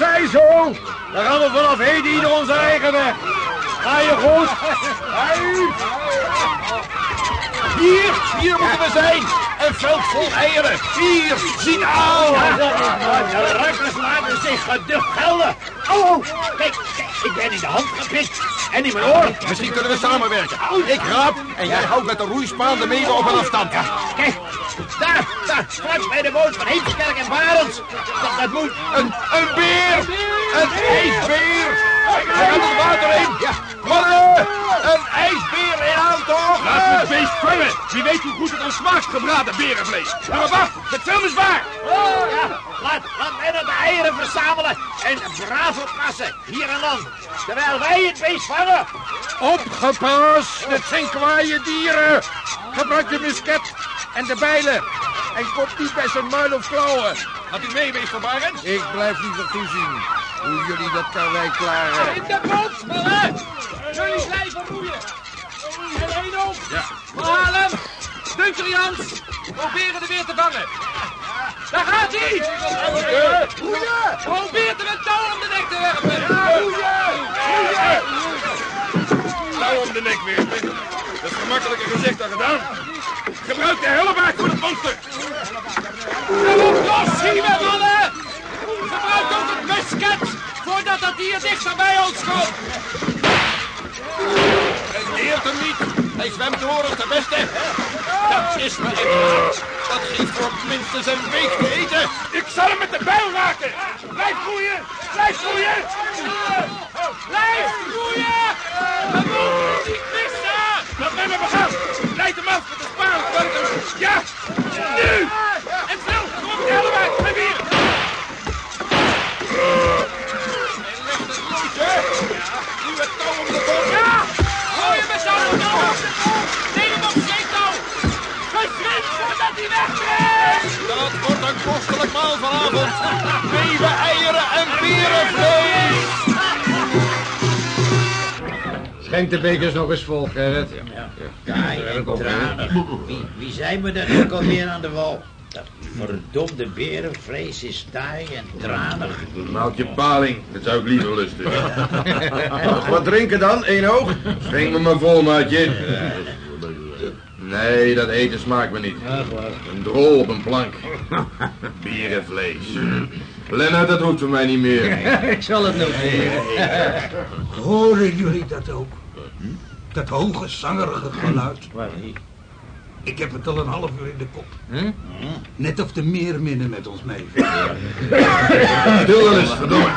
Zij zo! Dan gaan we vanaf heden ieder onze eigen weg. Ga je goed? Hier, hier moeten we zijn. Een veld vol eieren. Hier, zie nou. De ruikers laten zich geducht gelden. Oh, oh, kijk, kijk, ik ben in de hand gepikt. En in mijn oor. Misschien kunnen we samenwerken. Ik raap en jij houdt met de roeispaan de meeuwen op een afstand. Kijk, daar, daar, straks bij de boot van Heemskerk en Barends. Dat, dat moet... Een, een beer! Een ijsbeer! Hij gaat het water in! Ja. Mannen! Een ijsbeer Laat het beest vangen! Wie weet hoe goed het ons smaakt, gebraden berenvlees. Maar wacht, het film is waar! Oh, ja, laat, laat dan de eieren verzamelen en braaf oppassen, hier en dan. Terwijl wij het beest vangen. Opgepast! Het zijn kwaaie dieren! Gebruik de musket en de bijlen. En komt niet bij zijn muil of klauwen. Gaat u mee, meester Barend? Ik blijf liever toezien hoe jullie dat karwei klaren. In de boot, mannen! Jullie blijven roeien. En één op. Ja. Halen. Dunker Jans. Proberen de weer te vangen. Daar gaat hij! Roeien! Probeert hem een touw om de nek te werpen. Touw om de nek werpen. Dat is gemakkelijker gezegd dan gedaan. Gebruik de hellebaard voor het monster. Kom op, los, hier we mannen! Gebruik ook het musket voordat dat dier dichter bij ons komt. Deert hem niet. Hij zwemt door als de beste. Dat is me Dat geeft voor minstens een week te eten. Ik zal hem met de bijl raken. Blijf groeien. Blijf groeien. Blijf roeien! We moeten niet missen! Laat mij maar begaan. Leid hem af met de ik hem- Ja. Nu. En snel, kom op de hellebaard, bij weer! Kostelijk maal vanavond. Meeuwen, eieren en berenvlees. Schenk de bekers nog eens vol, Gerrit. Kaai en tranig. Wie, wie zijn we dan ook alweer aan de wal? Dat verdomde berenvlees is taai en tranig. Houd je paling, dat zou ik liever lusten. Wat drinken dan, één oog? Schenk me maar vol, maatje. Nee, dat eten smaakt me niet. Een drol op een plank. Berenvlees. Lennart, dat hoeft voor mij niet meer. Ik zal het noteren. Horen jullie dat ook? Dat hoge, zangerige geluid. Ik heb het al een half uur in de kop. Net of de meerminnen met ons mee. Stil dan eens, verdomme.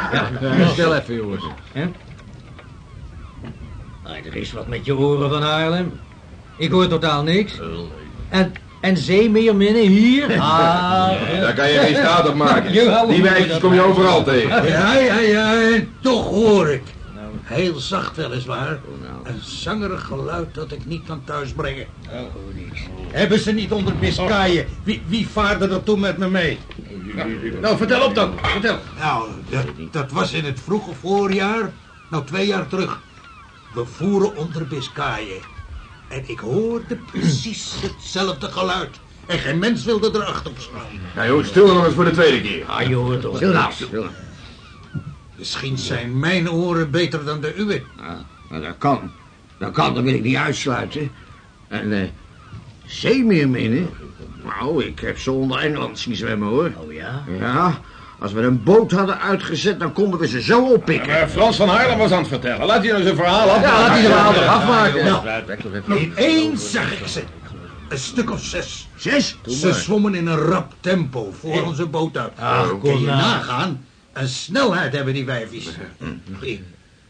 Stil even, jongens. Nou, er is wat met je oren van Haarlem. Ik hoor totaal niks. En, en zeemeerminnen hier? Ah, Daar kan je geen staat op maken. Die wijsjes kom je overal tegen. Ja, ja, ja, en toch hoor ik. Heel zacht weliswaar. Een zangerig geluid dat ik niet kan thuisbrengen. Hebben ze niet onder Biscayen? Wie, wie vaarde er toen met me mee? Nou, vertel op dan. Vertel. Nou, dat, dat was in het vroege voorjaar. Nou, twee jaar terug. We voeren onder Biscayen. En ik hoorde precies hetzelfde geluid. En geen mens wilde erachter staan. Nou joh, stil dan nog eens voor de tweede keer. Ah, je hoort toch niks. Misschien zijn mijn oren beter dan de uwe. Nou, dat kan. Dat kan, dat wil ik niet uitsluiten. En, eh, zeemeerminnen? Nou, ik heb ze onder Engeland zien zwemmen, hoor. Oh ja? Ja, als we een boot hadden uitgezet, dan konden we ze zo oppikken. Maar Frans van Haarlem was aan het vertellen. Laat hij nou zijn verhaal af. Ja, laat hij de verhaal toch afmaken. Nou, ineens zag ik ze. Een stuk of zes. Zes? Ze zwommen in een rap tempo voor onze boot uit. Ach, Kun je nou. nagaan? Een snelheid hebben die wijfjes.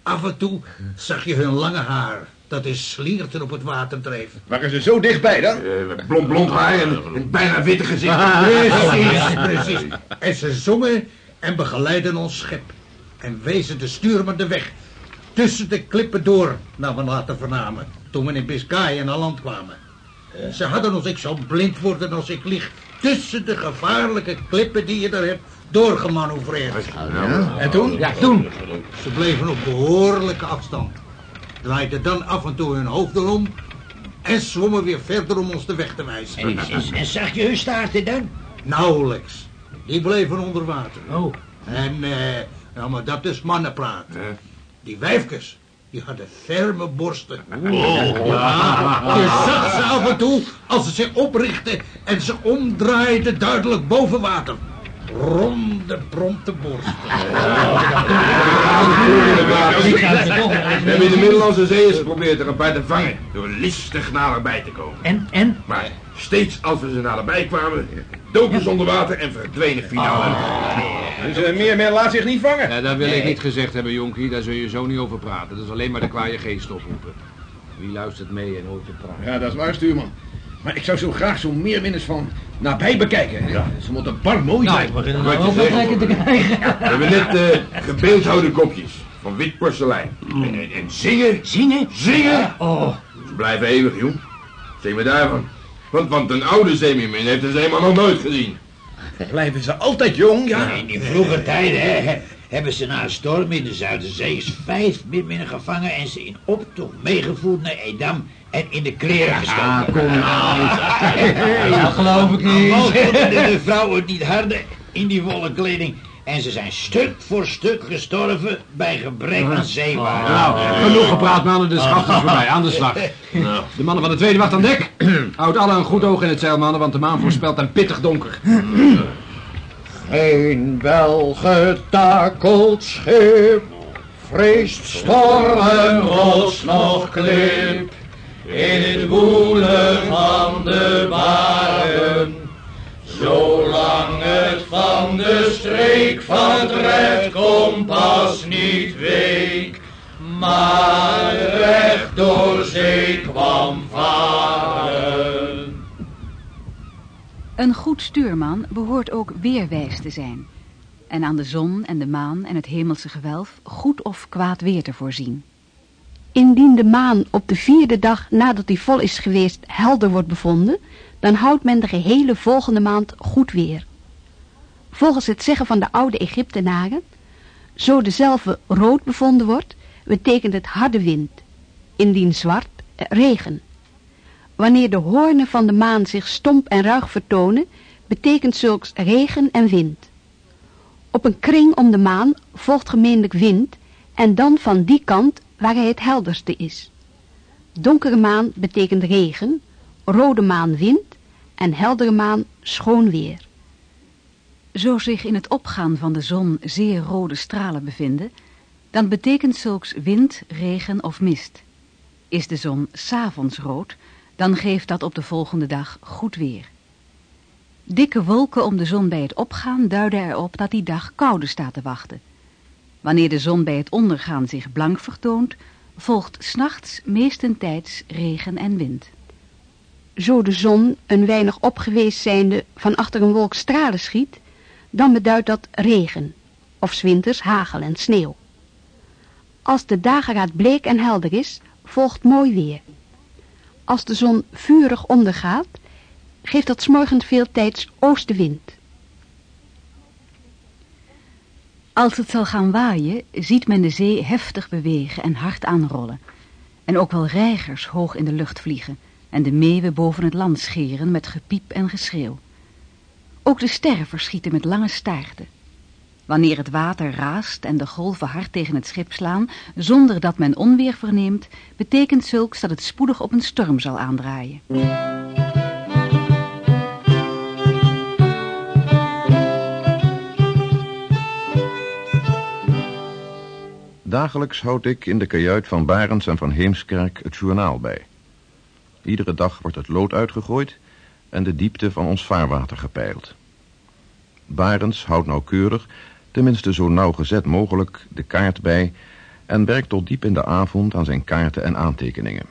Af en toe zag je hun lange haar. Dat is slierten op het water dreef. Waren ze zo dichtbij dan? Eh, blond, blond haar en een bijna witte gezicht. Precies, precies. En ze zongen en begeleidden ons schip. En wezen de stuurman de weg. Tussen de klippen door, naar we later vernamen. Toen we in Biscayen aan land kwamen. Ze hadden ons, ik zal blind worden als ik lieg. Tussen de gevaarlijke klippen die je daar hebt doorgemanoeuvreerd. En toen? Ja, toen. Ze bleven op behoorlijke afstand. Draaiden dan af en toe hun hoofd erom. En zwommen weer verder om ons de weg te wijzen. En, en, en zag je hun staarten dan? Nauwelijks. Die bleven onder water. Oh. En eh, Ja, maar dat is mannenpraat. Hè? Die wijfkes, die hadden ferme borsten. Ja, je zag ze af en toe als ze zich oprichtten en ze omdraaiden duidelijk boven water. Ronde, prompte borsten. We hebben in de Middellandse Zee eens geprobeerd er een paar te vangen. Door listig naderbij te komen. En, en? Maar steeds als we ze naderbij kwamen, doken ze onder water en verdwenen finaal. Dus uh, meer men laat zich niet vangen. Ja, dat wil ik niet gezegd hebben, jonkie. Daar zul je zo niet over praten. Dat is alleen maar de kwaaie geest oproepen. Wie luistert mee en hoort je praten? Ja, dat is waar, stuurman. Maar ik zou zo graag zo meer winnaars van nabij bekijken. Ze moeten bar mooi Nou, zijn. ik begin er Wat nou ook te krijgen. We hebben net eh gebeeldhouwde kopjes van wit porselein. En, en, en zingen, Zingen? zingen. Oh, Ze blijven eeuwig, jong. Zeg me daarvan. Want, want een oude zeemeermin heeft een zeeman nog nooit gezien. Blijven ze altijd jong, ja? In die vroege tijden hè, hebben ze na een storm in de Zuiderzee eens vijf minminnen gevangen en ze in optocht meegevoerd naar Edam en in de kleren gestoken. Ah, kom nou. dat geloof ik niet. de vrouwen het niet harden in die wollen kleding. En ze zijn stuk voor stuk gestorven bij gebrek aan zeewater. Nou, genoeg gepraat, mannen. De schacht is voorbij. Aan de slag. De mannen van de tweede wacht aan dek. Houd alle een goed oog in het zeil, mannen, want de maan voorspelt een pittig donker. Geen welgetakeld schip vreest storm, rots nog klip. In het woelen van de baren, zolang het van de streek van het rechtkompas niet week, maar recht door zee kwam varen. Een goed stuurman behoort ook weerwijs te zijn. En aan de zon en de maan en het hemelse gewelf goed of kwaad weer te voorzien. Indien de maan op de vierde dag nadat die vol is geweest helder wordt bevonden, dan houdt men de gehele volgende maand goed weer. Volgens het zeggen van de oude Egyptenaren, zo dezelfde rood bevonden wordt, betekent het harde wind. Indien zwart, eh, regen. Wanneer de hoornen van de maan zich stomp en ruig vertonen, betekent zulks regen en wind. Op een kring om de maan volgt gemeenlijk wind en dan van die kant waar hij het helderste is. Donkere maan betekent regen, rode maan wind en heldere maan schoon weer. Zo zich in het opgaan van de zon zeer rode stralen bevinden, dan betekent zulks wind, regen of mist. Is de zon s'avonds rood, dan geeft dat op de volgende dag goed weer. Dikke wolken om de zon bij het opgaan duiden erop dat die dag koude staat te wachten. Wanneer de zon bij het ondergaan zich blank vertoont, volgt s'nachts meestentijds regen en wind. Zo de zon een weinig opgeweest zijnde van achter een wolk stralen schiet, dan beduidt dat regen, of 's winters hagel en sneeuw. Als de dageraad bleek en helder is, volgt mooi weer. Als de zon vurig ondergaat, geeft dat 's morgens veel tijds oostenwind. Als het zal gaan waaien, ziet men de zee heftig bewegen en hard aanrollen. En ook wel reigers hoog in de lucht vliegen en de meeuwen boven het land scheren met gepiep en geschreeuw. Ook de sterren verschieten met lange staarten. Wanneer het water raast en de golven hard tegen het schip slaan, zonder dat men onweer verneemt, betekent zulks dat het spoedig op een storm zal aandraaien. Dagelijks houd ik in de kajuit van Barends en van Heemskerk het journaal bij. Iedere dag wordt het lood uitgegooid en de diepte van ons vaarwater gepeild. Barends houdt nauwkeurig, tenminste zo nauwgezet mogelijk, de kaart bij en werkt tot diep in de avond aan zijn kaarten en aantekeningen.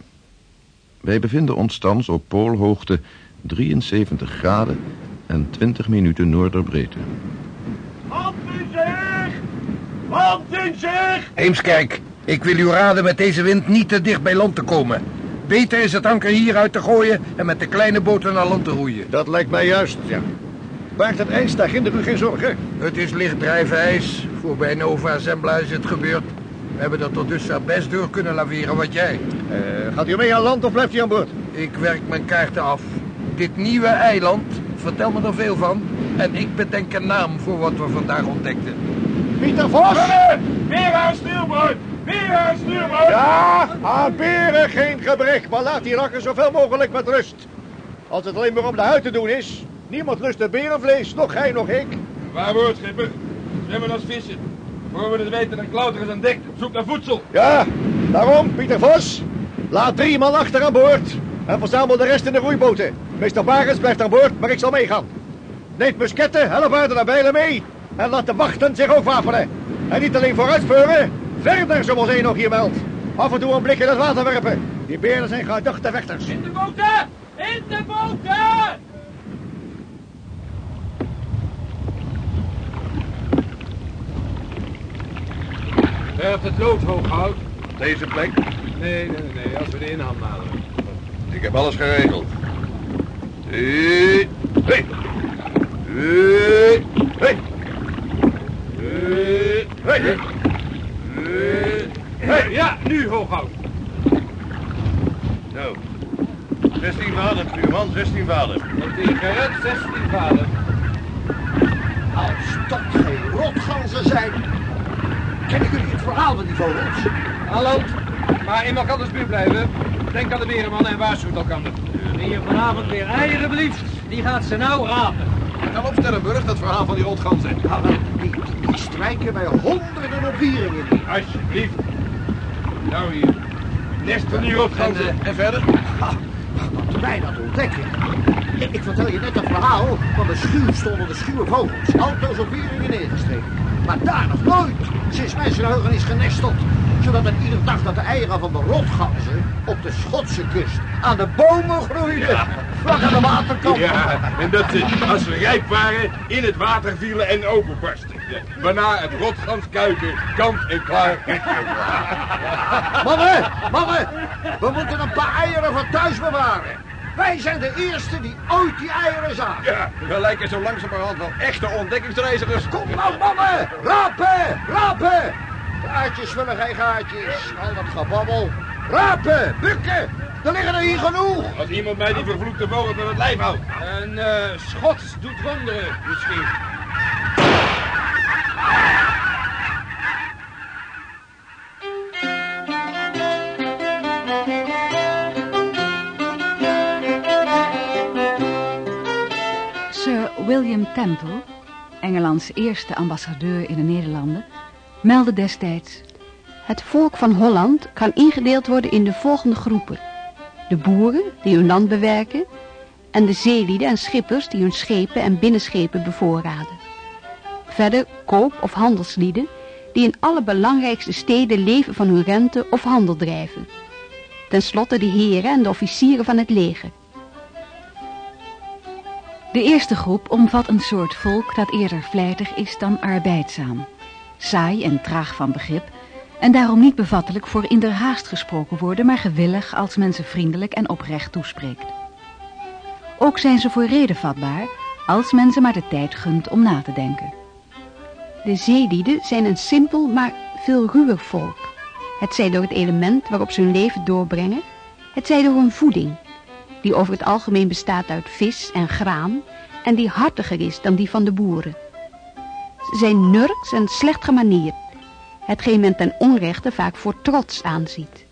Wij bevinden ons thans op poolhoogte 73 graden en 20 minuten noorderbreedte. Hand in zich! Hand in zich! Eemskerk, ik wil u raden met deze wind niet te dicht bij land te komen. Beter is het anker hier uit te gooien en met de kleine boten naar land te roeien. Dat lijkt mij juist, ja. Baart het ijs, daar ginder u geen zorgen. Het is lichtdrijven ijs. Voor bij Nova Zembla is het gebeurd. We hebben er tot dusver best door kunnen laveren wat jij. Eh, gaat u mee aan land of blijft u aan boord? Ik werk mijn kaarten af. Dit nieuwe eiland, vertel me er veel van. En ik bedenk een naam voor wat we vandaag ontdekten. Pieter Vos! Weer aan stuurboord! Weer aan stuurboord! Ja, aan beren geen gebrek, maar laat die rakker zoveel mogelijk met rust. Als het alleen maar om de huid te doen is, niemand lust het berenvlees, nog gij, nog ik. Waar wordt, schipper? Zwemmen als vissen. Voor we het weten, dan klauteren ze aan dek zoek naar voedsel. Ja, daarom, Pieter Vos, laat drie man achter aan boord en verzamel de rest in de roeiboten. Meester Barens blijft aan boord, maar ik zal meegaan. Neemt musketten, hellebaarden en bijlen mee en laat de wachten zich ook wapenen. En niet alleen vooruitspeuren, verder zoals één nog hier meldt. Af en toe een blik in het water werpen. Die beren zijn geduchte vechters. In de boten! In de boten! Werpt het lood hoog hout? Deze plek? Nee, nee, nee, nee, als we de inham naderen. Ik heb alles geregeld. Hey, hey. Hey, hey. Hey, hey. Hey, hey. Ja, nu hoog hout. Zo. 16 vader, stuurman, 16 vader. En tegen het 16 vader. Als dat geen rotganzen zijn. Kennen jullie het verhaal van die vogels? Land. Maar in elkanders buurt blijven. Denk aan de berenman en waarschuwt elkander. Wie je vanavond weer eieren blieft, die gaat ze nou rapen. Ga op Sterrenburg, dat verhaal van die rotganzen. Maar die, die, strijken bij honderden op wieringen. Alsjeblieft. Nou hier. Nest van die rotganzen. En, eh, en verder? Dat wij dat ontdekken. Ik, ik vertel je net een verhaal van de schuw stonden de schuwe vogels. Auto's op wieringen neergestreken. Maar daar nog nooit sinds mijn geheugen is genesteld. Zodat men iedere dag dat de eieren van de rotganzen op de Schotse kust aan de bomen groeiden. Vlak aan de waterkant. Ja, en dat ze, als ze rijp waren, in het water vielen en openbarsten. Waarna het rotganskuiken kant en klaar Mannen, mannen, we moeten een paar eieren van thuis bewaren. Wij zijn de eerste die ooit die eieren zagen. Ja, we lijken zo langzamerhand wel echte ontdekkingsreizigers. Kom nou, mannen, rapen, rapen. Gaatjes vullen geen gaatjes, al dat gebabbel. Rapen, bukken, er liggen er hier genoeg. Als iemand mij die vervloekte vogel van het lijf houdt. Een eh, Schots doet wonderen, misschien. William Temple, Engelands eerste ambassadeur in de Nederlanden, meldde destijds... Het volk van Holland kan ingedeeld worden in de volgende groepen. De boeren die hun land bewerken en de zeelieden en schippers die hun schepen en binnenschepen bevoorraden. Verder koop- of handelslieden die in alle belangrijkste steden leven van hun rente of handel drijven. Ten slotte de heren en de officieren van het leger. De eerste groep omvat een soort volk dat eerder vlijtig is dan arbeidzaam. Saai en traag van begrip en daarom niet bevattelijk voor in der haast gesproken worden, maar gewillig als men ze vriendelijk en oprecht toespreekt. Ook zijn ze voor reden vatbaar als men ze maar de tijd gunt om na te denken. De zeelieden zijn een simpel maar veel ruwer volk. Het zij door het element waarop ze hun leven doorbrengen, het zij door hun voeding, die over het algemeen bestaat uit vis en graan en die hartiger is dan die van de boeren. Ze zijn nurks en slecht gemanierd, hetgeen men ten onrechte vaak voor trots aanziet.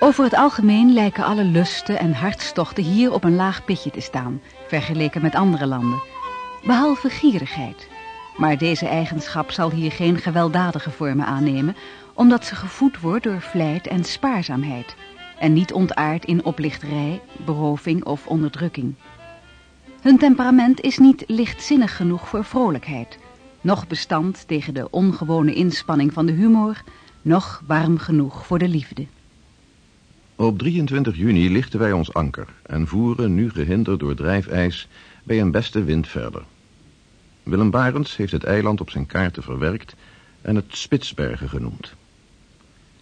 Over het algemeen lijken alle lusten en hartstochten hier op een laag pitje te staan, vergeleken met andere landen, behalve gierigheid. Maar deze eigenschap zal hier geen gewelddadige vormen aannemen, omdat ze gevoed wordt door vlijt en spaarzaamheid, en niet ontaard in oplichterij, beroving of onderdrukking. Hun temperament is niet lichtzinnig genoeg voor vrolijkheid, noch bestand tegen de ongewone inspanning van de humor, noch warm genoeg voor de liefde. Op 23 juni lichten wij ons anker en voeren, nu gehinderd door drijfijs, bij een beste wind verder. Willem Barends heeft het eiland op zijn kaarten verwerkt en het Spitsbergen genoemd.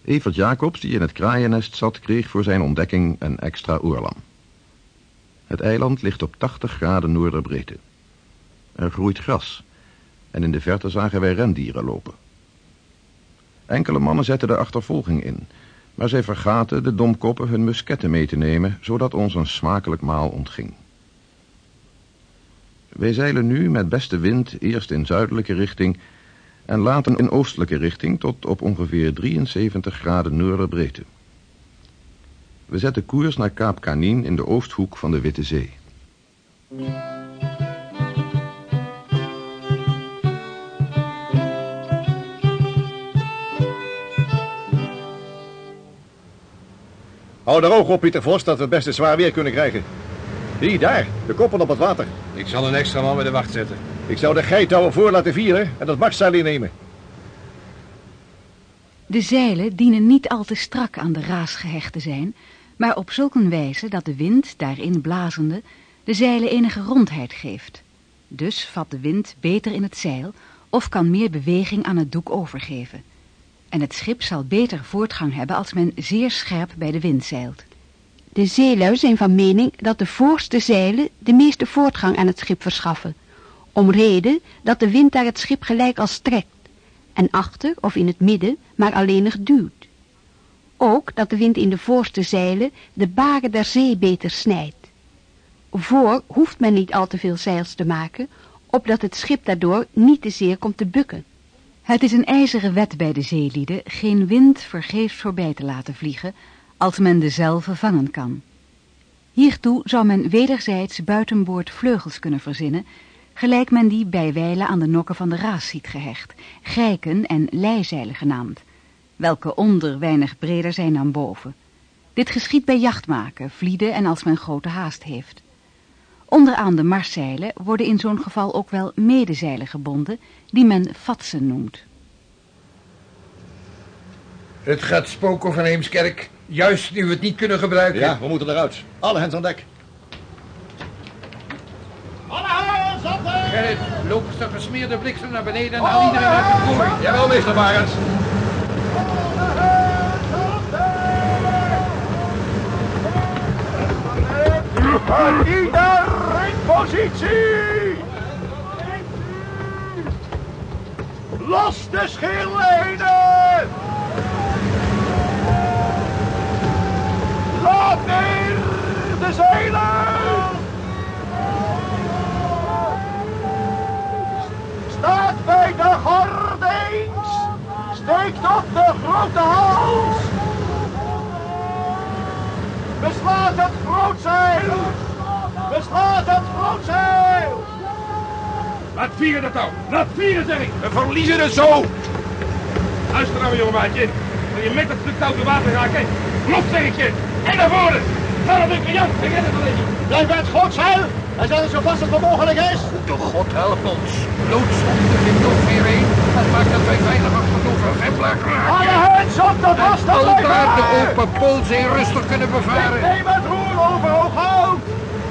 Evert Jacobs, die in het kraaiennest zat, kreeg voor zijn ontdekking een extra oorlam. Het eiland ligt op 80 graden noorderbreedte. Er groeit gras en in de verte zagen wij rendieren lopen. Enkele mannen zetten de achtervolging in, maar zij vergaten de domkoppen hun musketten mee te nemen, zodat ons een smakelijk maal ontging. Wij zeilen nu met beste wind eerst in zuidelijke richting en later in oostelijke richting tot op ongeveer 73 graden noorderbreedte. We zetten koers naar Kaap Kanien in de oosthoek van de Witte Zee. Hou er oog op, Pieter Vos, dat we het beste zwaar weer kunnen krijgen. Hier, daar, de koppen op het water. Ik zal een extra man bij de wacht zetten. Ik zou de geitouwen voor laten vieren en dat mastzeil innemen. De zeilen dienen niet al te strak aan de raas gehecht te zijn, maar op zulk een wijze dat de wind, daarin blazende, de zeilen enige rondheid geeft. Dus vat de wind beter in het zeil of kan meer beweging aan het doek overgeven. En het schip zal beter voortgang hebben als men zeer scherp bij de wind zeilt. De zeelui zijn van mening dat de voorste zeilen de meeste voortgang aan het schip verschaffen, om reden dat de wind daar het schip gelijk als trekt, en achter of in het midden maar alleenig duwt. Ook dat de wind in de voorste zeilen de baren der zee beter snijdt. Voor hoeft men niet al te veel zeils te maken, opdat het schip daardoor niet te zeer komt te bukken. Het is een ijzeren wet bij de zeelieden geen wind vergeefs voorbij te laten vliegen, als men dezelfde vangen kan. Hiertoe zou men wederzijds buitenboord vleugels kunnen verzinnen, gelijk men die bij wijlen aan de nokken van de raas ziet gehecht, grijken en leizeilen genaamd, welke onder weinig breder zijn dan boven. Dit geschiet bij jachtmaken, vlieden en als men grote haast heeft. Onderaan de marszeilen worden in zo'n geval ook wel medezeilen gebonden, die men vatsen noemt. Het gaat spoken van Heemskerk, juist nu we het niet kunnen gebruiken. Ja, we moeten eruit. Alle hens aan dek. Alle. Gerrit, loop eens de gesmeerde bliksem naar beneden en haal iedereen uit de kooi. Jawel, meester ieder in positie! Los de scheerlijnen! Laat neer de zeilen! Staat bij de gordijns! Steekt op de grote hals! Beslaat het grootzeil! Grootzeil! Laat vieren dat touw. Laat vieren, zeg ik. We verliezen het zo. Luister nou, jongemanje. Wil je met het stuk touw te water raken? Klop, zeg ik je. En naar voren. Ga dat ik Jan. Ik red het alleen. Blijf bij het grootzeil! En zet het zo vast als het mogelijk is! De God help ons. Loods om de wind ook weer heen. Dat maakt dat wij veilig achter de overvempelaar Alle geraken. hens op de En vaste aldaar de open poolzee rustig kunnen bevaren. Neem het roer over, hooghout!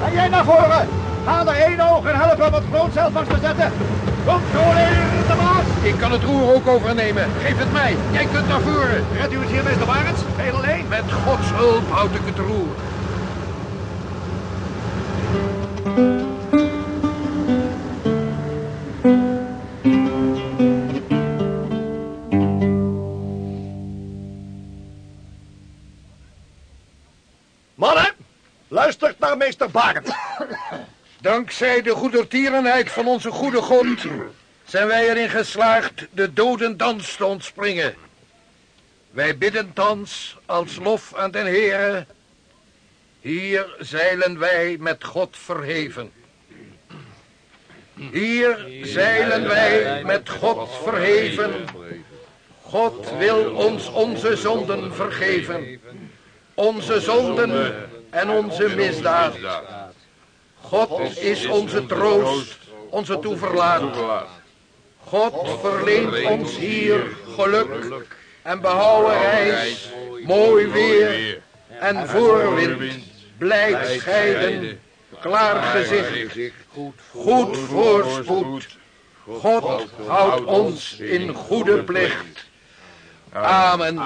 En jij naar voren! Ga er één oog en help hem het grootzeil vast te zetten! Controleer de baas! Ik kan het roer ook overnemen. Geef het mij. Jij kunt naar voren. Redt u het hier, meester Barends? Heel alleen? Met Gods hulp houd ik het roer. Mannen, luistert naar meester Barends. Dankzij de goedertierenheid van onze goede God zijn wij erin geslaagd de dodendans te ontspringen. Wij bidden thans als lof aan den Heere. Hier zeilen wij met God verheven. Hier zeilen wij met God verheven. God wil ons onze zonden vergeven. Onze zonden en onze misdaad. God is onze troost, onze toeverlaat. God verleent ons hier geluk en behouden reis, mooi weer en voorwind, blijd scheiden, klaar gezicht, goed voorspoed. God houdt ons in goede plicht. Amen.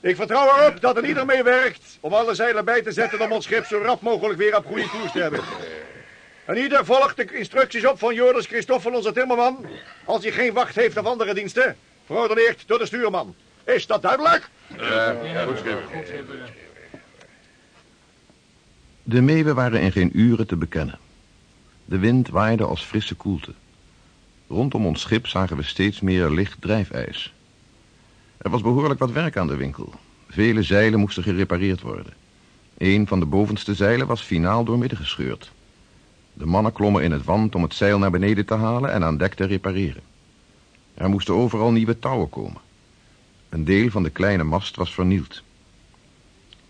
Ik vertrouw erop dat er ieder meewerkt om alle zeilen bij te zetten om ons schip zo rap mogelijk weer op goede koers te hebben. En ieder volgt de instructies op van Joris Christoffel, onze timmerman, als hij geen wacht heeft of andere diensten, verordeneerd door de stuurman. Is dat duidelijk? De meeuwen waren in geen uren te bekennen. De wind waaide als frisse koelte. Rondom ons schip zagen we steeds meer licht drijfijs. Er was behoorlijk wat werk aan de winkel. Vele zeilen moesten gerepareerd worden. Een van de bovenste zeilen was finaal doormidden gescheurd. De mannen klommen in het wand om het zeil naar beneden te halen en aan dek te repareren. Er moesten overal nieuwe touwen komen. Een deel van de kleine mast was vernield.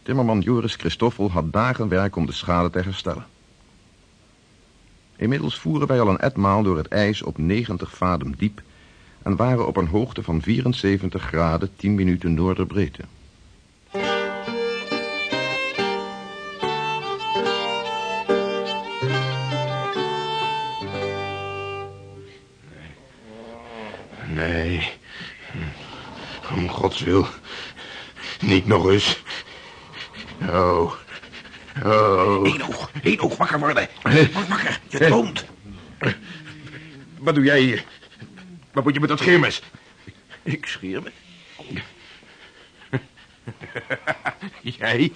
Timmerman Joris Christoffel had dagen werk om de schade te herstellen. Inmiddels voeren wij al een etmaal door het ijs op 90 vadem diep en waren op een hoogte van 74 graden 10 minuten noorderbreedte. Nee. Om gods wil. Niet nog eens. Oh. Oh. Eén oog, één oog wakker worden. Word wakker, je droomt. Wat doe jij hier? Wat moet je met dat scheermes? Ik scheer me. Jij?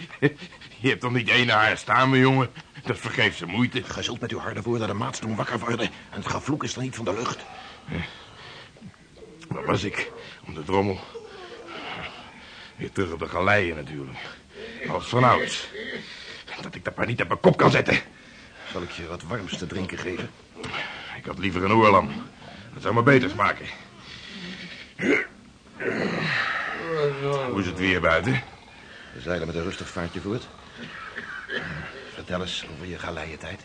Je hebt toch niet één haar staan, mijn jongen? Dat vergeeft ze moeite. Ge zult met uw harde woorden de maats doen wakker worden. En het gevloek is er niet van de lucht. Waar was ik? Om de drommel. Weer terug op de galeien natuurlijk. Als vanouds. Dat ik dat maar niet op mijn kop kan zetten. Zal ik je wat warms te drinken geven? Ik had liever een oorlam. Dat zou me beter smaken. Hoe is het weer buiten? We zeilen met een rustig vaartje voort. Vertel eens over je galeientijd.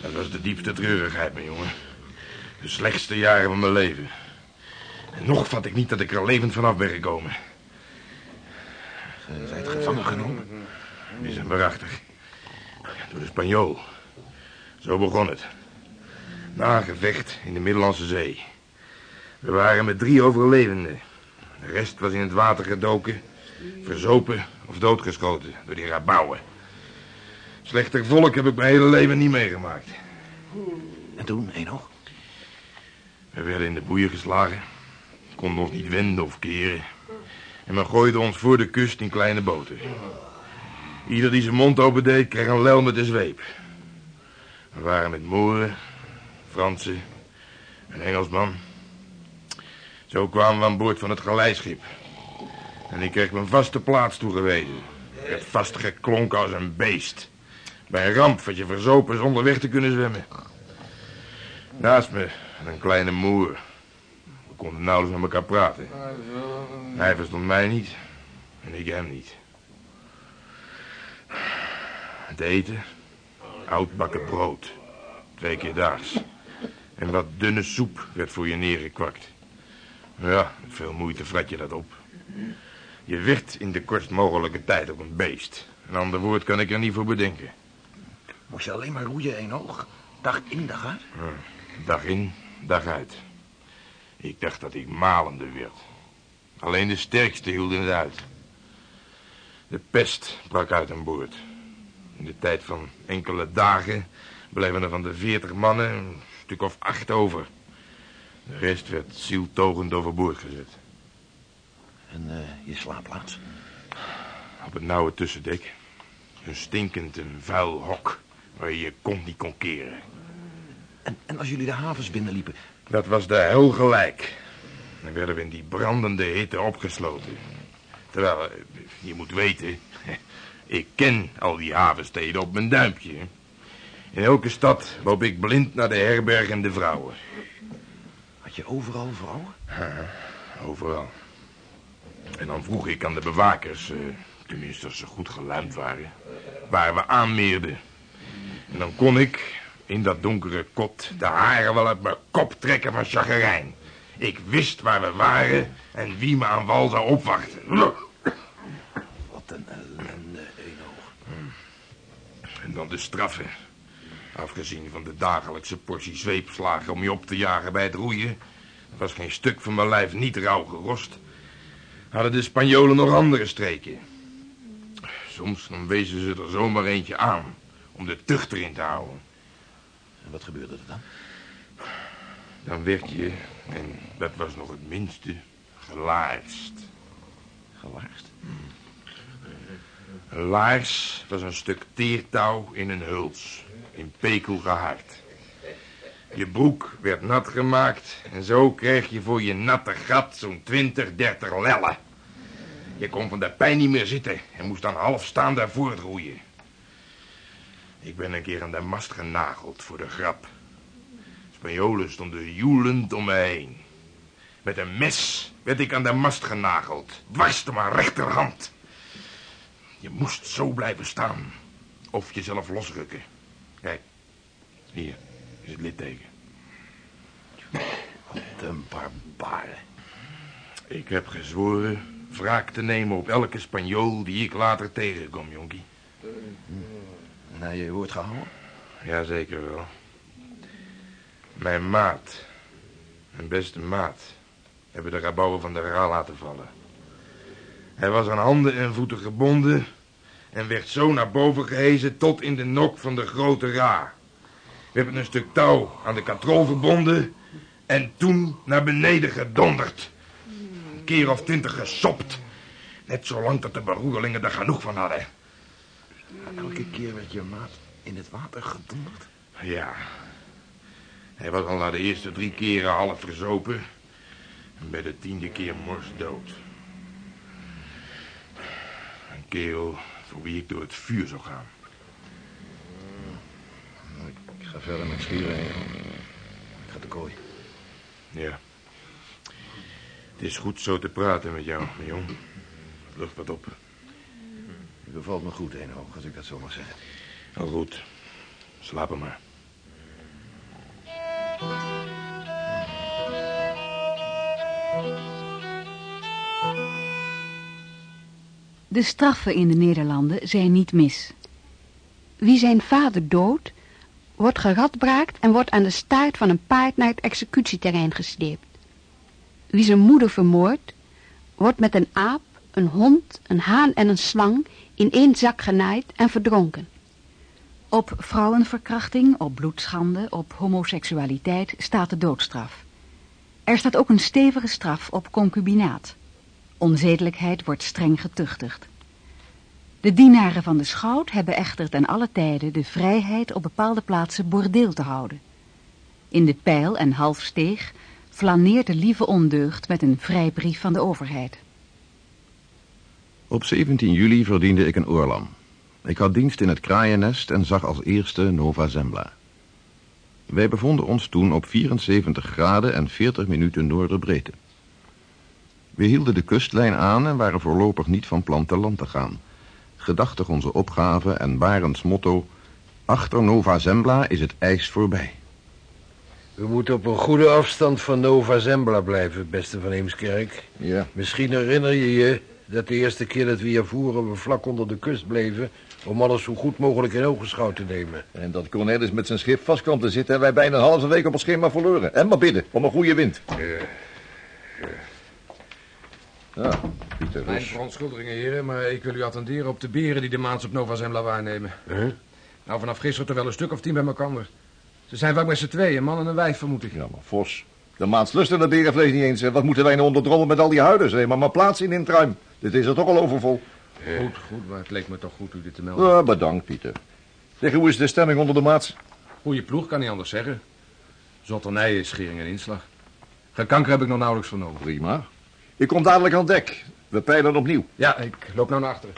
Dat was de diepste treurigheid, mijn jongen. De slechtste jaren van mijn leven. En nog vat ik niet dat ik er levend vanaf ben gekomen. Je zijt gevangen genomen. Is een waarachtig. Door de Spanjool. Zo begon het. Na een gevecht in de Middellandse Zee. We waren met drie overlevenden. De rest was in het water gedoken, verzopen of doodgeschoten door die rabouwen. Slechter volk heb ik mijn hele leven niet meegemaakt. En toen, Eno? We werden in de boeien geslagen. Konden ons niet wenden of keren. En men gooide ons voor de kust in kleine boten. Ieder die zijn mond open deed, kreeg een lel met de zweep. We waren met Mooren, Fransen, een Engelsman. Zo kwamen we aan boord van het galeischip. En ik kreeg mijn vaste plaats toegewezen. Ik werd vastgeklonken als een beest. Bij een ramp werd je verzopen zonder weg te kunnen zwemmen. Naast me een kleine moer. We konden nauwelijks met elkaar praten. Hij verstond mij niet en ik hem niet. Het eten, oudbakken brood, twee keer daags. En wat dunne soep werd voor je neergekwakt. Ja, veel moeite fret je dat op. Je werd in de kortst mogelijke tijd ook een beest. Een ander woord kan ik er niet voor bedenken. Moest je alleen maar roeien, Eno? Dag in, dag uit? Ja, dag in, dag uit. Ik dacht dat ik malende werd. Alleen de sterkste hielden het uit. De pest brak uit aan boord. In de tijd van enkele dagen bleven er van de veertig mannen een stuk of acht over. De rest werd zieltogend overboord gezet. En uh, je slaapplaats? Op het nauwe tussendek. Een stinkend en vuil hok waar je je kont niet kon keren. En, en als jullie de havens binnenliepen? Dat was de hel gelijk. Dan werden we in die brandende hitte opgesloten. Terwijl, eh, je moet weten, ik ken al die havensteden op mijn duimpje. In elke stad loop ik blind naar de herberg en de vrouwen. Had je overal vrouwen? Ja, overal. En dan vroeg ik aan de bewakers, eh, tenminste als ze goed geluimd waren, waar we aanmeerden. En dan kon ik, in dat donkere kot, de haren wel uit mijn kop trekken van chagrijn. Ik wist waar we waren en wie me aan wal zou opwachten. Wat een ellende, Eno. En dan de straffen. Afgezien van de dagelijkse portie zweepslagen om je op te jagen bij het roeien... Was geen stuk van mijn lijf niet rauw gerost. Hadden de Spanjolen nog andere streken. Soms dan wezen ze er zomaar eentje aan om de tucht erin te houden. En wat gebeurde er dan? Dan werd je, en dat was nog het minste, gelaarst. Gelaarst? Een laars was een stuk teertouw in een huls, in pekel gehard. Je broek werd nat gemaakt en zo kreeg je voor je natte gat zo'n 20, 30 lellen. Je kon van de pijn niet meer zitten en moest dan half staan daar voortroeien. Ik ben een keer aan de mast genageld voor de grap. Spanjolen stonden joelend om me heen. Met een mes werd ik aan de mast genageld, dwars door mijn rechterhand. Je moest zo blijven staan, of jezelf losrukken. Kijk, hier is het litteken. Wat een barbaren. Ik heb gezworen wraak te nemen op elke Spanjool die ik later tegenkom, jonkie. Nou, je woord gehouden? Jazeker wel. Mijn maat, mijn beste maat, hebben de rabouwen van de Ra laten vallen. Hij was aan handen en voeten gebonden en werd zo naar boven gehezen tot in de nok van de grote Ra. We hebben een stuk touw aan de katrol verbonden en toen naar beneden gedonderd. Een keer of twintig gesopt. Net zolang dat de beroerlingen er genoeg van hadden. Elke keer werd je maat in het water gedonderd. Ja. Hij was al na de eerste drie keren half verzopen. En bij de tiende keer morsdood. Een kerel voor wie ik door het vuur zou gaan. Ik ga verder met schieren. Ik ga de kooi. Ja. Het is goed zo te praten met jou, mijn jong. Lucht wat op. Je bevalt me goed, Eenhoog, als ik dat zo mag zeggen. Al goed. Slaap er maar. De straffen in de Nederlanden zijn niet mis. Wie zijn vader doodt, wordt geradbraakt en wordt aan de staart van een paard naar het executieterrein gesleept. Wie zijn moeder vermoordt, wordt met een aap, een hond, een haan en een slang in één zak genaaid en verdronken. Op vrouwenverkrachting, op bloedschande, op homoseksualiteit staat de doodstraf. Er staat ook een stevige straf op concubinaat. Onzedelijkheid wordt streng getuchtigd. De dienaren van de schout hebben echter ten alle tijde de vrijheid op bepaalde plaatsen bordeel te houden. In de pijl en halfsteeg flaneert de lieve ondeugd met een vrijbrief van de overheid. Op 17 juli verdiende ik een oorlam. Ik had dienst in het kraaiennest en zag als eerste Nova Zembla. Wij bevonden ons toen op 74 graden en 40 minuten noorderbreedte. We hielden de kustlijn aan en waren voorlopig niet van plan te land te gaan. Gedachtig onze opgave en Barends motto... Achter Nova Zembla is het ijs voorbij. We moeten op een goede afstand van Nova Zembla blijven, beste van Heemskerk. Ja. Misschien herinner je je dat de eerste keer dat we hier voeren... we vlak onder de kust bleven... om alles zo goed mogelijk in ogenschouw te nemen. En dat Cornelis met zijn schip vast kwam te zitten... en wij bijna een halve week op ons schema verloren. En maar bidden, om een goede wind. Ja, Pieter, Mijn verontschuldigingen, heren, maar ik wil u attenderen op de beren die de maans op Nova Zembla waarnemen. Nou, vanaf gisteren er wel een stuk of tien bij elkaar. Ze zijn vaak met z'n tweeën, een man en een wijf, vermoed ik. Ja, maar Vos, de maans lusten dat berenvlees niet eens. hè. Wat moeten wij nou onderdrommen met al die huiden? Zeg maar maar plaats in in het ruim. Dit is er toch al overvol. Goed, goed, maar het leek me toch goed u dit te melden. Ja, bedankt, Pieter. Zeg, hoe is de stemming onder de maats? Goeie ploeg, kan niet anders zeggen. Zotternij is schering en inslag. Gekanker heb ik nog nauwelijks vernomen. Prima. Ik kom dadelijk aan dek. We peilen opnieuw. Ja, ik loop nou naar achteren.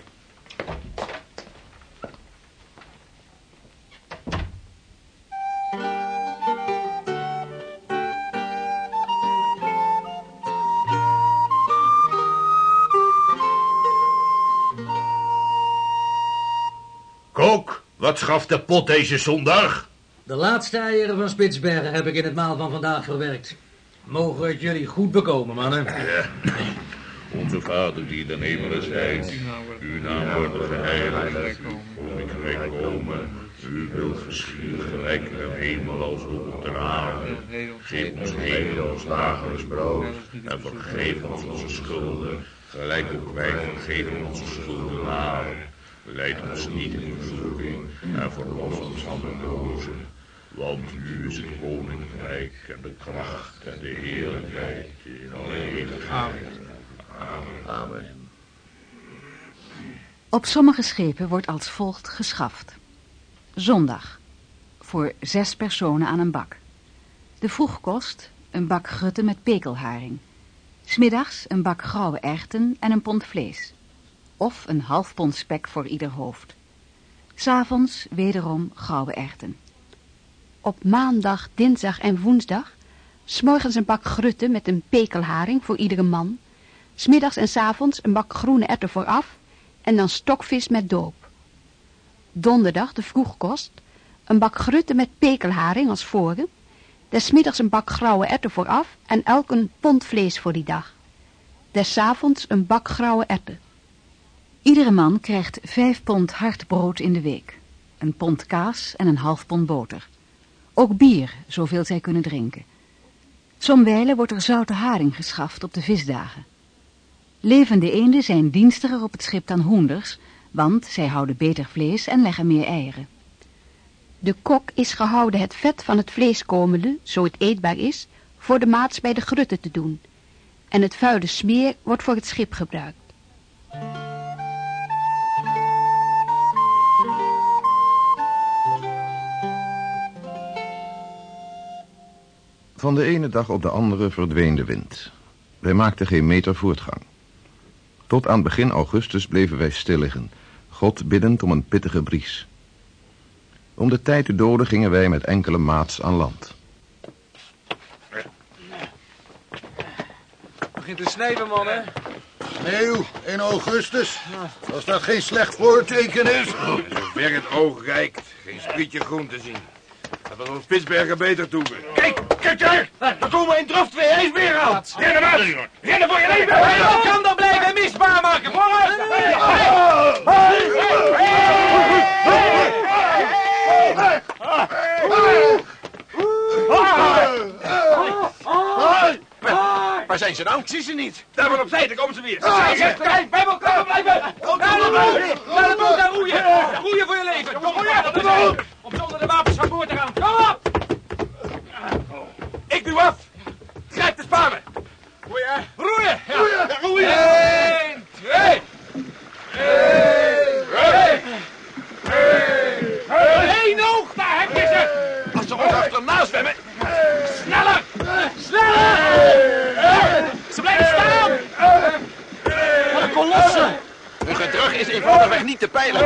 Kok, wat schaft de pot deze zondag? De laatste eieren van Spitsbergen heb ik in het maal van vandaag verwerkt. Mogen het jullie goed bekomen, mannen. Onze Vader die de hemelen zijt, uw naam wordt geheiligd, uw koninkrijk komen, uw wil geschieden gelijk de hemel als op de aarde. Geef ons heden ons dagelijks brood en vergeef ons onze schulden, gelijk ook wij vergeven onze schuldenaren. Leid ons niet in verzoeking en verlos ons van de boze. Want u is het koninkrijk en de kracht en de heerlijkheid in alle eeuwigheid. Amen. Amen. Op sommige schepen wordt als volgt geschaft. Zondag. Voor zes personen aan een bak. De vroegkost, een bak grutten met pekelharing. Smiddags een bak grauwe erwten en een pond vlees. Of een half pond spek voor ieder hoofd. S'avonds wederom grauwe erwten. Op maandag, dinsdag en woensdag S'morgens een bak grutten met een pekelharing voor iedere man. Smiddags en s avonds een bak groene erwten vooraf en dan stokvis met doop. Donderdag de vroegkost. Een bak grutten met pekelharing als voren. Desmiddags een bak grauwe erwten vooraf en elk een pond vlees voor die dag. Des avonds een bak grauwe erwten. Iedere man krijgt vijf pond hard brood in de week. Een pond kaas en een half pond boter. Ook bier, zoveel zij kunnen drinken. Somwijlen wordt er zoute haring geschaft op de visdagen. Levende eenden zijn dienstiger op het schip dan hoenders, want zij houden beter vlees en leggen meer eieren. De kok is gehouden het vet van het vleeskomende, zo het eetbaar is, voor de maats bij de grutten te doen. En het vuile smeer wordt voor het schip gebruikt. Van de ene dag op de andere verdween de wind. Wij maakten geen meter voortgang. Tot aan begin augustus bleven wij stil liggen, God biddend om een pittige bries. Om de tijd te doden gingen wij met enkele maats aan land. Begint te sneeuwen, man, hè? Sneeuw in augustus. Als dat geen slecht voorteken is. Zover het oog reikt, geen sprietje groen te zien. Dat was ons Spitsbergen beter toe. Kijk, kijk daar! Er komen in draf twee ijsberen aan! Rennen uit! Rennen voor je leven! Hij kan dan blijven en misbaar maken! Vooruit! Waar zijn ze nou? Ik zie ze niet. Daar maar opzij, daar komen ze weer. Daar zijn ze. Kijk, bij elkaar blijven! Naar de boot! Naar de boot, naar roeien! Roeien voor je leven! Roeien! Grijp de sparen. Roeien! Roeien! Ja, roeien! Eén, twee! Eén oog, daar heb je ze! Als ze ons achterna zwemmen. Sneller! Sneller! Ze blijven staan! Wat een kolossen! Hun gedrag is eenvoudigweg niet te peilen.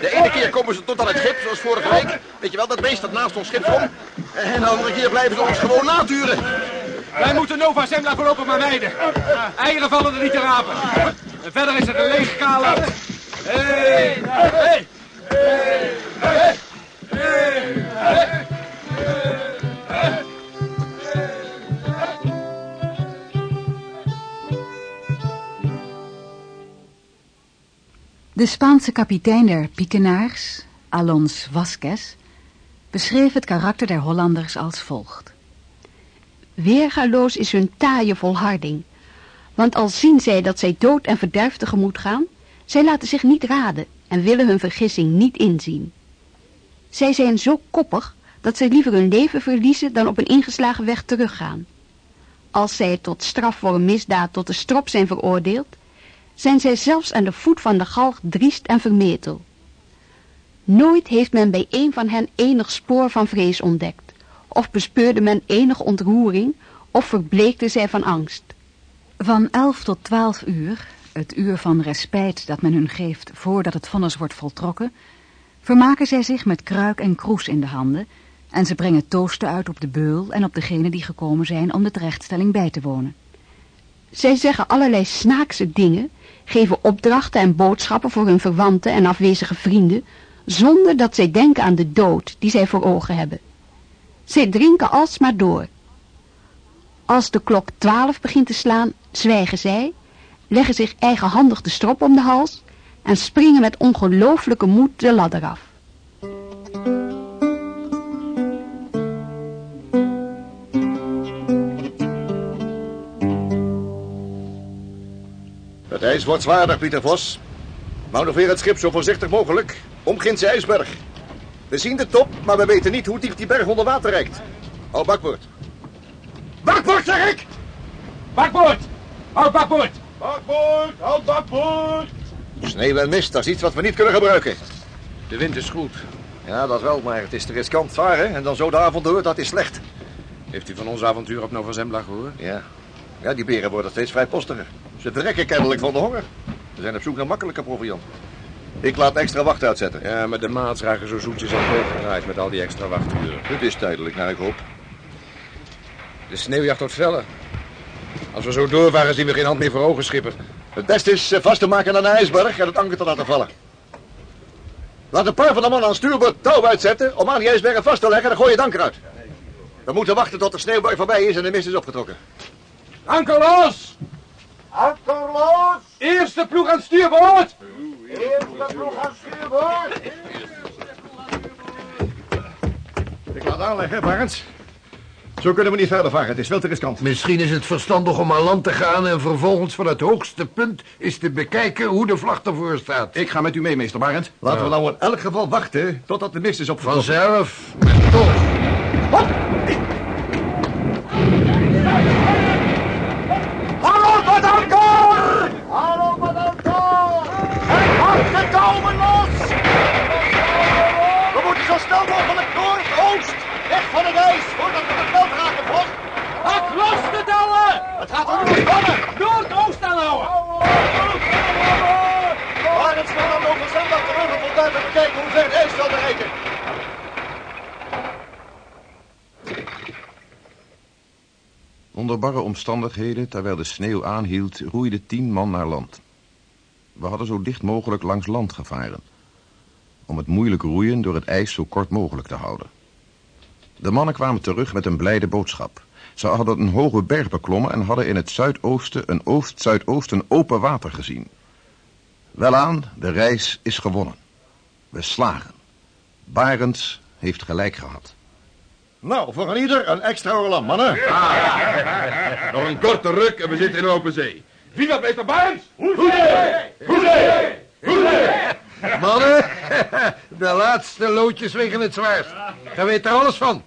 De ene keer komen ze tot aan het schip, zoals vorige week. Weet je wel, dat beest dat naast ons schip zwom. En de andere keer blijven ze ons gewoon naturen. Wij moeten Nova Zembla voorlopig maar mijden. Eieren vallen er niet te rapen. En verder is het een leeg kale. Hey, De Spaanse kapitein der Piekenaars, Alons Vasquez, beschreef het karakter der Hollanders als volgt. Weergaloos is hun taaie volharding. Want al zien zij dat zij dood en verderf tegemoet gaan, zij laten zich niet raden en willen hun vergissing niet inzien. Zij zijn zo koppig dat zij liever hun leven verliezen dan op een ingeslagen weg teruggaan. Als zij tot straf voor een misdaad tot de strop zijn veroordeeld, zijn zij zelfs aan de voet van de galg driest en vermetel. Nooit heeft men bij een van hen enig spoor van vrees ontdekt, of bespeurde men enige ontroering, of verbleekte zij van angst. Van elf tot twaalf uur, het uur van respijt dat men hun geeft voordat het vonnis wordt voltrokken, vermaken zij zich met kruik en kroes in de handen en ze brengen toosten uit op de beul en op degenen die gekomen zijn om de terechtstelling bij te wonen. Zij zeggen allerlei snaakse dingen, geven opdrachten en boodschappen voor hun verwanten en afwezige vrienden, zonder dat zij denken aan de dood die zij voor ogen hebben. Zij drinken alsmaar door. Als de klok twaalf begint te slaan, zwijgen zij, leggen zich eigenhandig de strop om de hals en springen met ongelooflijke moed de ladder af. Het ijs wordt zwaarder, Pieter Vos. Manoeuvreer het schip zo voorzichtig mogelijk. Om Gindse IJsberg. We zien de top, maar we weten niet hoe diep die berg onder water reikt. Hou bakboord. Bakboord, zeg ik! Bakboord! Houd bakboord! Bakboord, houd bakboord. Sneeuw en mist, dat is iets wat we niet kunnen gebruiken. De wind is goed. Ja, dat wel, maar het is te riskant varen en dan zo de avond door, dat is slecht. Heeft u van ons avontuur op Nova Zembla gehoord? Ja. Ja, die beren worden steeds vrijpostiger. Ze verrekken kennelijk van de honger. Ze zijn op zoek naar makkelijke proviant. Ik laat extra wacht uitzetten. Ja, maar de maats raken zo zoetjes aan het met al die extra wachturen. Het is tijdelijk, naar ik hoop. De sneeuwjacht wordt feller. Als we zo doorvaren zien we geen hand meer voor ogen, schipper. Het beste is eh, vast te maken aan een ijsberg en het anker te laten vallen. Laat een paar van de mannen aan stuurboord touw uitzetten om aan die ijsbergen vast te leggen en dan gooi je het anker uit. We moeten wachten tot de sneeuwbui voorbij is en de mist is opgetrokken. Anker los! Anker los! Eerste ploeg aan stuurboord! Eerste ploeg aan stuurboord! Ik laat aanleggen, Barends. Zo kunnen we niet verder varen, het is veel te riskant. Misschien is het verstandig om aan land te gaan en vervolgens van het hoogste punt is te bekijken hoe de vlag ervoor staat. Ik ga met u mee, meester Barend. Laten we nou in elk geval wachten totdat de mist is opgetrokken. Vanzelf, toch. Hallo, wat anker! Hallo, wat anker! Het hart de touwen los! We moeten zo snel mogelijk noordoost. Weg van het ijs, voordat we het veld raken, Vos. Pak los de touwen! Het gaat om ons spannen. Noordoost aanhouden! Maar het snel dan over zondag terug bekijken hoe ver het zal. Onder barre omstandigheden, terwijl de sneeuw aanhield, roeide tien man naar land. We hadden zo dicht mogelijk langs land gevaren. Om het moeilijk roeien door het ijs zo kort mogelijk te houden. De mannen kwamen terug met een blijde boodschap. Ze hadden een hoge berg beklommen en hadden in het zuidoosten een oost-zuidoosten open water gezien. Welaan, de reis is gewonnen. We slagen. Barends heeft gelijk gehad. Nou, voor een ieder een extra oorlam, mannen. Nog een korte ruk en we zitten in open zee. Viva meester Barends! Hoezee! Hoezee! Hoezee! Mannen, de laatste loodjes wegen het zwaarst. Daar weet er alles van.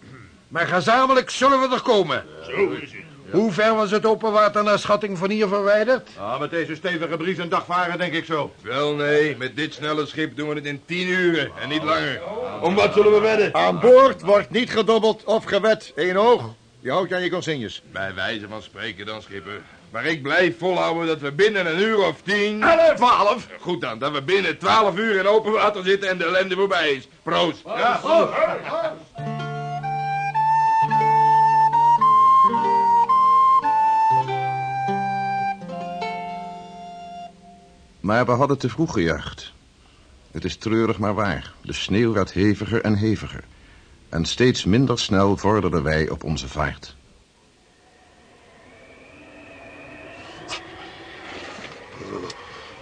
Maar gezamenlijk zullen we er komen. Zo is het. Hoe ver was het open water naar schatting van hier verwijderd? Ah, met deze stevige bries een dag varen, denk ik zo. Wel nee, met dit snelle schip doen we het in tien uren en niet langer. Om wat zullen we wedden? Aan boord wordt niet gedobbeld of gewet. Eén oog. Je houdt je aan je consignes. Bij wijze van spreken dan, schipper. Maar ik blijf volhouden dat we binnen een uur of tien... Elf! Twaalf! Goed dan, dat we binnen twaalf uur in open water zitten en de ellende voorbij is. Proost. Ja, Maar we hadden te vroeg gejaagd. Het is treurig maar waar. De sneeuw werd heviger en heviger. En steeds minder snel vorderden wij op onze vaart.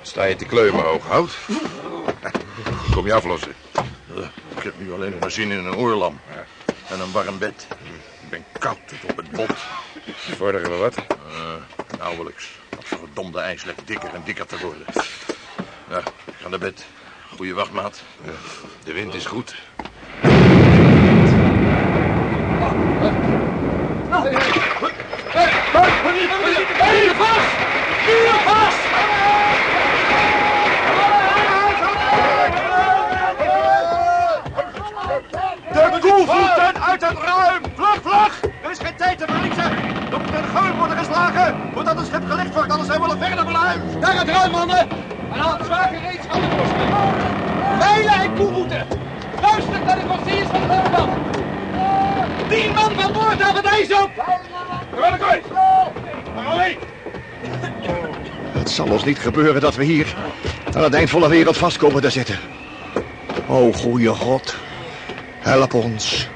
Sta je te kleumen, hooghout? Kom je aflossen. Ik heb nu alleen nog maar zin in een oorlam. En een warm bed. Ik ben koud tot op het bot. Vorderen we wat? Uh, nauwelijks. Verdomde ijs lijkt dikker en dikker te worden. Ja, ik ga naar bed. Goeie wachtmaat. Ja, de wind is goed. De koevoeten uit het ruim! Vlug, vlug! Er is geen tijd te verliezen! Er geul worden geslagen voordat het schip gelicht wordt, anders zijn we nog verder beluimd! Naar het ruim, mannen! En haal het zware gereedschap tevoorschijn. Mijlen en koevoeten! Luister naar de consignes van de voorman! Tien man van boord aan het ijs op! Terwijl ik uit! Het zal ons niet gebeuren dat we hier aan het eind van de wereld vast komen te zitten. O, goeie God. Help ons.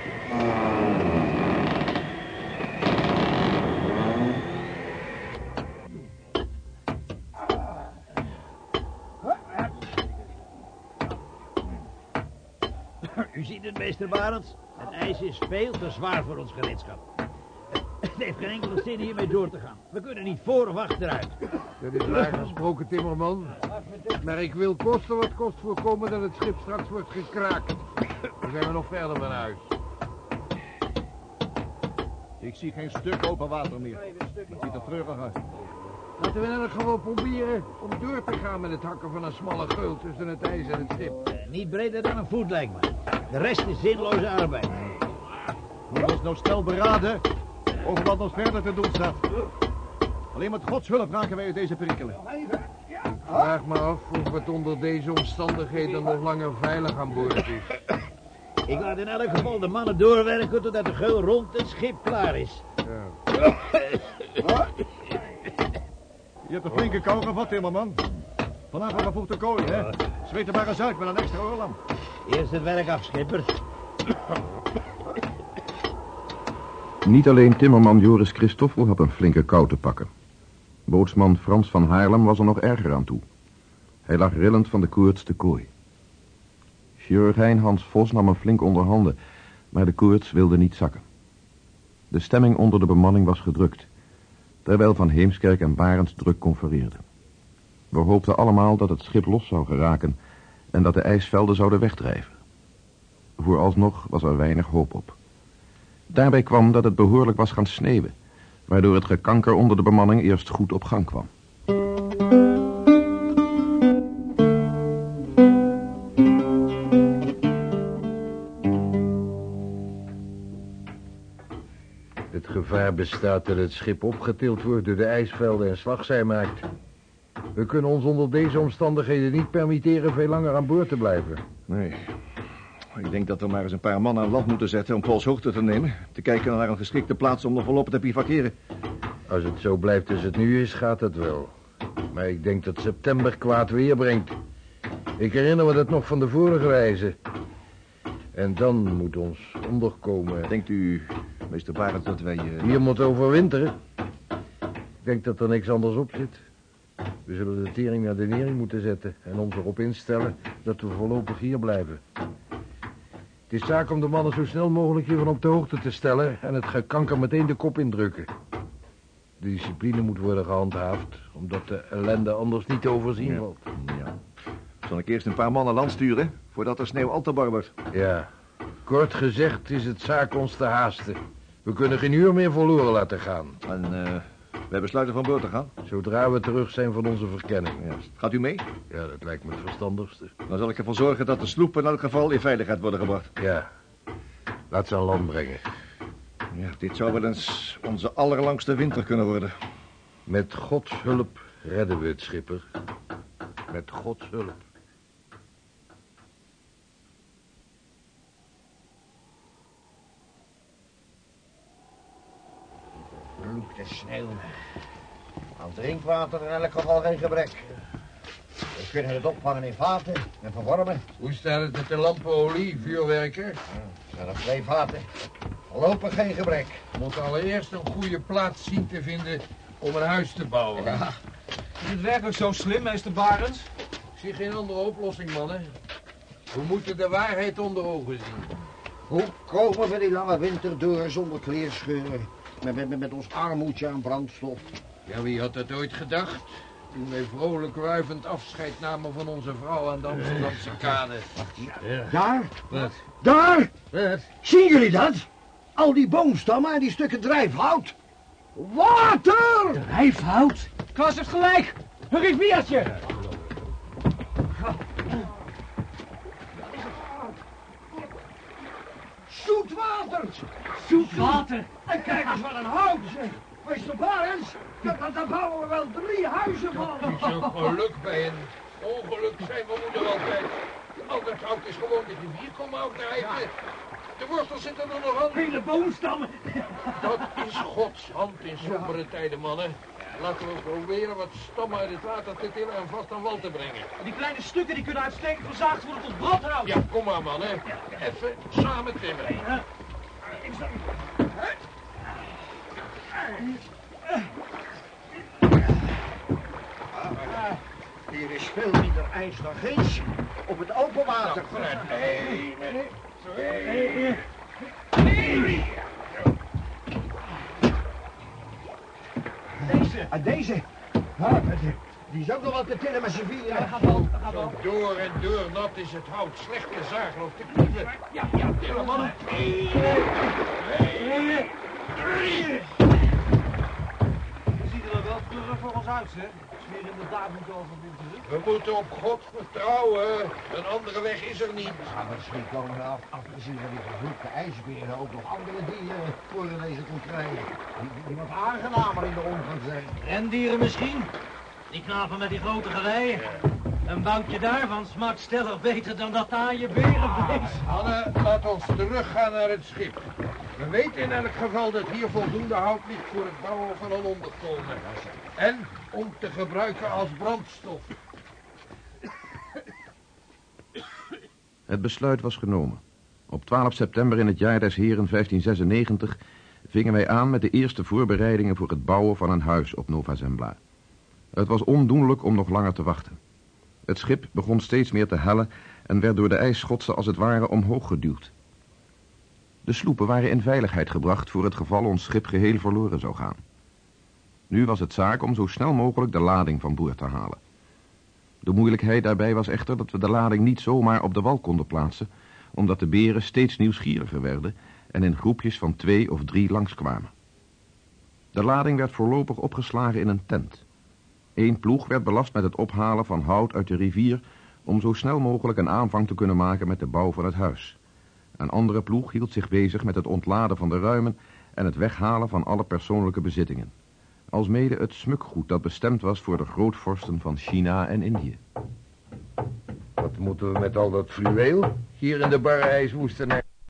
Meester Barends. Het ijs is veel te zwaar voor ons gereedschap. Het heeft geen enkele zin hiermee door te gaan. We kunnen niet voor of achteruit. Dat is waar gesproken, timmerman. Maar ik wil kosten wat kost voorkomen dat het schip straks wordt gekraakt. Dan zijn we nog verder van huis. Ik zie geen stuk open water meer. Het ziet er treurig uit. Laten we in elk geval proberen om door te gaan met het hakken van een smalle geul tussen het ijs en het schip. Niet breder dan een voet, lijkt me. De rest is zinloze arbeid. We moeten ons nou snel beraden over wat ons verder te doen staat. Alleen met Gods hulp raken wij uit deze perikelen. Ik vraag me af of het onder deze omstandigheden nog langer veilig aan boord is. Ik laat in elk geval de mannen doorwerken totdat de geul rond het schip klaar is. Je hebt een flinke kou gevat, timmerman. Vanavond de kooi, hè? Zweet er maar eens uit met een extra oorlam. Eerst het werk af, schipper. Niet alleen timmerman Joris Christoffel had een flinke kou te pakken. Bootsman Frans van Haarlem was er nog erger aan toe. Hij lag rillend van de koorts te kooi. Chirurgijn Hans Vos nam hem flink onder handen, maar de koorts wilde niet zakken. De stemming onder de bemanning was gedrukt, terwijl Van Heemskerk en Barends druk confereerden. We hoopten allemaal dat het schip los zou geraken en dat de ijsvelden zouden wegdrijven. Vooralsnog was er weinig hoop op. Daarbij kwam dat het behoorlijk was gaan sneeuwen, waardoor het gekanker onder de bemanning eerst goed op gang kwam. Het gevaar bestaat dat het schip opgetild wordt door de ijsvelden en slagzij maakt. We kunnen ons onder deze omstandigheden niet permitteren veel langer aan boord te blijven. Nee. Ik denk dat we maar eens een paar mannen aan land moeten zetten om Pools hoogte te nemen. Te kijken naar een geschikte plaats om nog volop te bivakeren. Als het zo blijft als het nu is, gaat het wel. Maar ik denk dat september kwaad weer brengt. Ik herinner me dat nog van de vorige reizen. En dan moet ons onderkomen... Denkt u, meester Barend, dat wij... eh, Hier moet overwinteren. Ik denk dat er niks anders op zit. We zullen de tering naar de nering moeten zetten... en ons erop instellen dat we voorlopig hier blijven. Het is zaak om de mannen zo snel mogelijk hiervan op de hoogte te stellen... en het gekanker meteen de kop indrukken. De discipline moet worden gehandhaafd... omdat de ellende anders niet te overzien valt. Ja. Zal ik eerst een paar mannen land sturen, voordat de sneeuw al te bar wordt? Ja, kort gezegd is het zaak ons te haasten. We kunnen geen uur meer verloren laten gaan. En eh, wij besluiten van boord te gaan? Zodra we terug zijn van onze verkenning. Gaat u mee? Ja, dat lijkt me het verstandigste. Dan zal ik ervoor zorgen dat de sloepen in elk geval in veiligheid worden gebracht. Ja, laat ze aan land brengen. Ja, dit zou wel eens onze allerlangste winter kunnen worden. Met Gods hulp redden we het, schipper. Met Gods hulp. Vloek de sneeuw. Aan drinkwater in elk geval geen gebrek. We kunnen het opvangen in vaten en verwarmen. Hoe staat het met de lampenolie, vuurwerker? Er zijn er twee vaten. Voorlopig geen gebrek. We moeten allereerst een goede plaats zien te vinden om een huis te bouwen. Ja. Is het werkelijk zo slim, meester Barends? Ik zie geen andere oplossing, mannen. We moeten de waarheid onder ogen zien. Hoe komen we die lange winter door zonder kleerscheuren? Met, met, met ons armoedje aan brandstof. Ja, wie had dat ooit gedacht? Toen wij vrolijk wuivend afscheid namen van onze vrouw aan de Amsterdamse kade. Daar? Wat? Daar! Wat? Zien jullie dat? Al die boomstammen en die stukken drijfhout. Water! Drijfhout? Klaas heeft gelijk. Een riviertje. Zoet water! Zoet water. En kijk eens wat een hout, zeg. Meester Barends, daar, bouwen we wel drie huizen van. Het is een geluk bij een ongeluk zijn we moeder altijd. Al dat hout is gewoon de rivier komen afdrijven. De wortels zitten er nog aan. Hele boomstammen. Dat is Gods hand in sombere tijden, mannen. Laten we proberen wat stammen uit het water te tillen en vast aan wal te brengen. Die kleine stukken die kunnen uitstekend verzaagd worden tot brandhout. Ja, kom maar, mannen. Even samen timmeren. Hier is veel minder ijs dan ginds. Op het open water. Nee, nee. Deze. En deze. Ja, die is ook nog wat te tillen met z'n vieren. Ja, Zo door en door nat is het hout. Slecht te zagen of te knieven. Ja, ja, tillen, mannen. Eén, twee, drie. Ziet er wel keurig voor ons uit, we hier inderdaad moeten overwinteren. We moeten op God vertrouwen. Een andere weg is er niet. Ja, misschien komen er af, afgezien van die vervloekte ijsberen ook nog andere dieren voor deze krijgen. Die, die wat aangenamer in de omgang zijn. Rendieren misschien? Die knapen met die grote geweien. Een boutje daarvan smaakt stellig beter dan dat taaie berenvlees. Anne, laat ons teruggaan naar het schip. We weten in elk geval dat hier voldoende hout ligt voor het bouwen van een onderkomen. En om te gebruiken als brandstof. Het besluit was genomen. Op 12 september in het jaar des heren 1596 vingen wij aan met de eerste voorbereidingen voor het bouwen van een huis op Nova Zembla. Het was ondoenlijk om nog langer te wachten. Het schip begon steeds meer te hellen en werd door de ijsschotsen als het ware omhoog geduwd. De sloepen waren in veiligheid gebracht voor het geval ons schip geheel verloren zou gaan. Nu was het zaak om zo snel mogelijk de lading van boord te halen. De moeilijkheid daarbij was echter dat we de lading niet zomaar op de wal konden plaatsen, omdat de beren steeds nieuwsgieriger werden en in groepjes van twee of drie langskwamen. De lading werd voorlopig opgeslagen in een tent. Eén ploeg werd belast met het ophalen van hout uit de rivier om zo snel mogelijk een aanvang te kunnen maken met de bouw van het huis. Een andere ploeg hield zich bezig met het ontladen van de ruimen en het weghalen van alle persoonlijke bezittingen. Alsmede het smukgoed dat bestemd was voor de grootvorsten van China en Indië. Wat moeten we met al dat fluweel hier in de barre ijswoestenij?